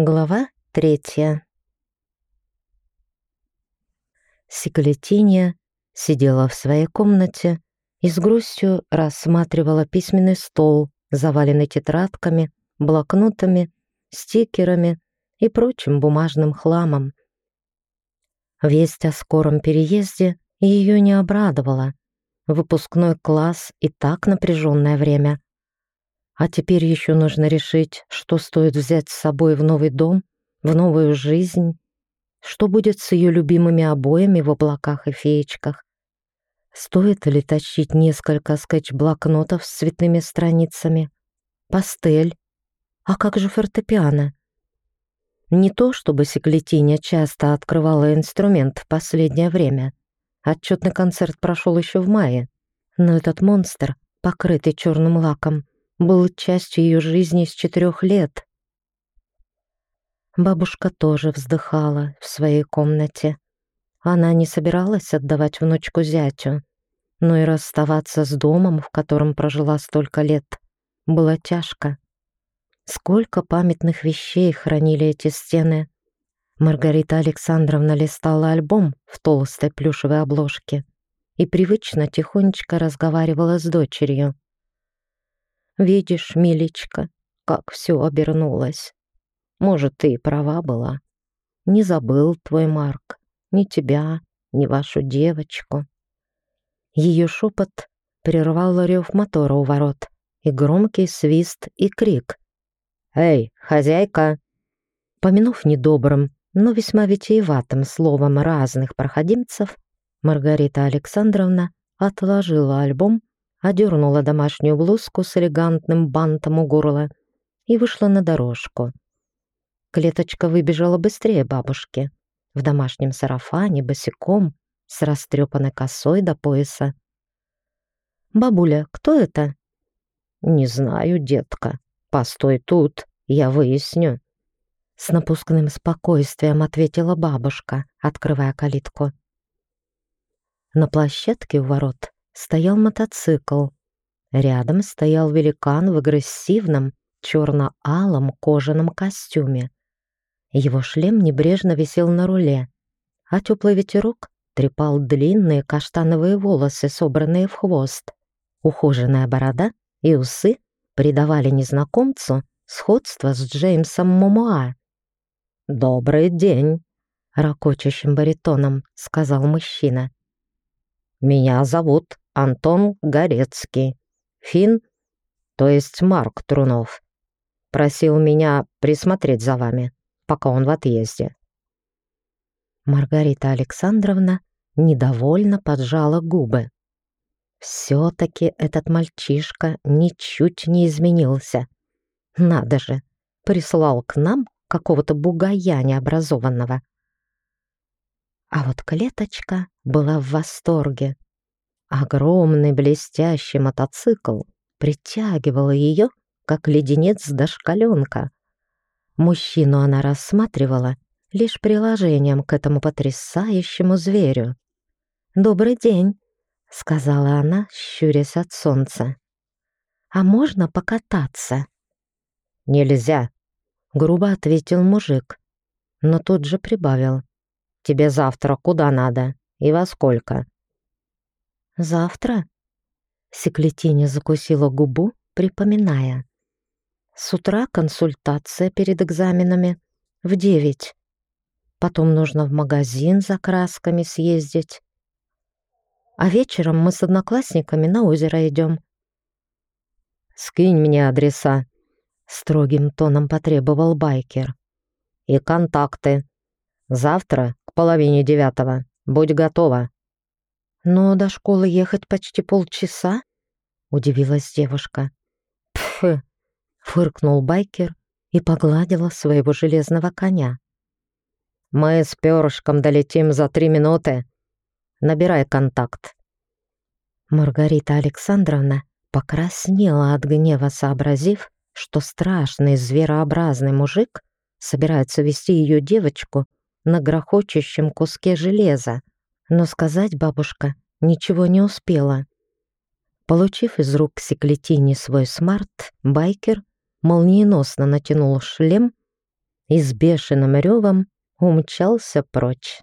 Глава третья. Секлетиния сидела в своей комнате и с грустью рассматривала письменный стол, заваленный тетрадками, блокнотами, стикерами и прочим бумажным хламом. Весть о скором переезде ее не обрадовала. Выпускной класс и так напряженное время. А теперь еще нужно решить, что стоит взять с собой в новый дом, в новую жизнь, что будет с ее любимыми обоями в облаках и феечках. Стоит ли тащить несколько скетч-блокнотов с цветными страницами? Пастель? А как же фортепиано? Не то, чтобы Секлетиня часто открывала инструмент в последнее время. Отчетный концерт прошел еще в мае. Но этот монстр, покрытый черным лаком, был частью ее жизни с четырех лет. Бабушка тоже вздыхала в своей комнате. Она не собиралась отдавать внучку зятю, но и расставаться с домом, в котором прожила столько лет, было тяжко. Сколько памятных вещей хранили эти стены. Маргарита Александровна листала альбом в толстой плюшевой обложке и привычно тихонечко разговаривала с дочерью. Видишь, милечка, как все обернулось. Может, ты и права была. Не забыл твой Марк ни тебя, ни вашу девочку. Ее шепот прервал рев мотора у ворот и громкий свист и крик. «Эй, хозяйка!» Помянув недобрым, но весьма витиеватым словом разных проходимцев, Маргарита Александровна отложила альбом одернула домашнюю блузку с элегантным бантом у горла и вышла на дорожку. Клеточка выбежала быстрее бабушки, в домашнем сарафане, босиком, с растрепанной косой до пояса. «Бабуля, кто это?» «Не знаю, детка. Постой тут, я выясню». С напускным спокойствием ответила бабушка, открывая калитку. На площадке у ворот стоял мотоцикл. Рядом стоял великан в агрессивном черно-алом кожаном костюме. Его шлем небрежно висел на руле, а теплый ветерок трепал длинные каштановые волосы, собранные в хвост. Ухоженная борода и усы придавали незнакомцу сходство с Джеймсом Момоа. «Добрый день!» — ракочущим баритоном сказал мужчина. «Меня зовут Антон Горецкий. Фин, то есть Марк Трунов. Просил меня присмотреть за вами, пока он в отъезде. Маргарита Александровна недовольно поджала губы. Все-таки этот мальчишка ничуть не изменился. Надо же, прислал к нам какого-то бугая необразованного. А вот клеточка была в восторге. Огромный блестящий мотоцикл притягивал ее, как леденец дошкаленка. Мужчину она рассматривала лишь приложением к этому потрясающему зверю. «Добрый день», — сказала она, щурясь от солнца. «А можно покататься?» «Нельзя», — грубо ответил мужик, но тут же прибавил. «Тебе завтра куда надо и во сколько?» Завтра?» Секлетиня закусила губу, припоминая. «С утра консультация перед экзаменами. В девять. Потом нужно в магазин за красками съездить. А вечером мы с одноклассниками на озеро идем». «Скинь мне адреса», — строгим тоном потребовал байкер. «И контакты. Завтра к половине девятого. Будь готова». «Но до школы ехать почти полчаса?» — удивилась девушка. «Пф!» — фыркнул байкер и погладила своего железного коня. «Мы с перышком долетим за три минуты. Набирай контакт». Маргарита Александровна покраснела от гнева, сообразив, что страшный зверообразный мужик собирается вести ее девочку на грохочущем куске железа, но сказать бабушка ничего не успела. Получив из рук Секлетини свой смарт, байкер молниеносно натянул шлем и с бешеным ревом умчался прочь.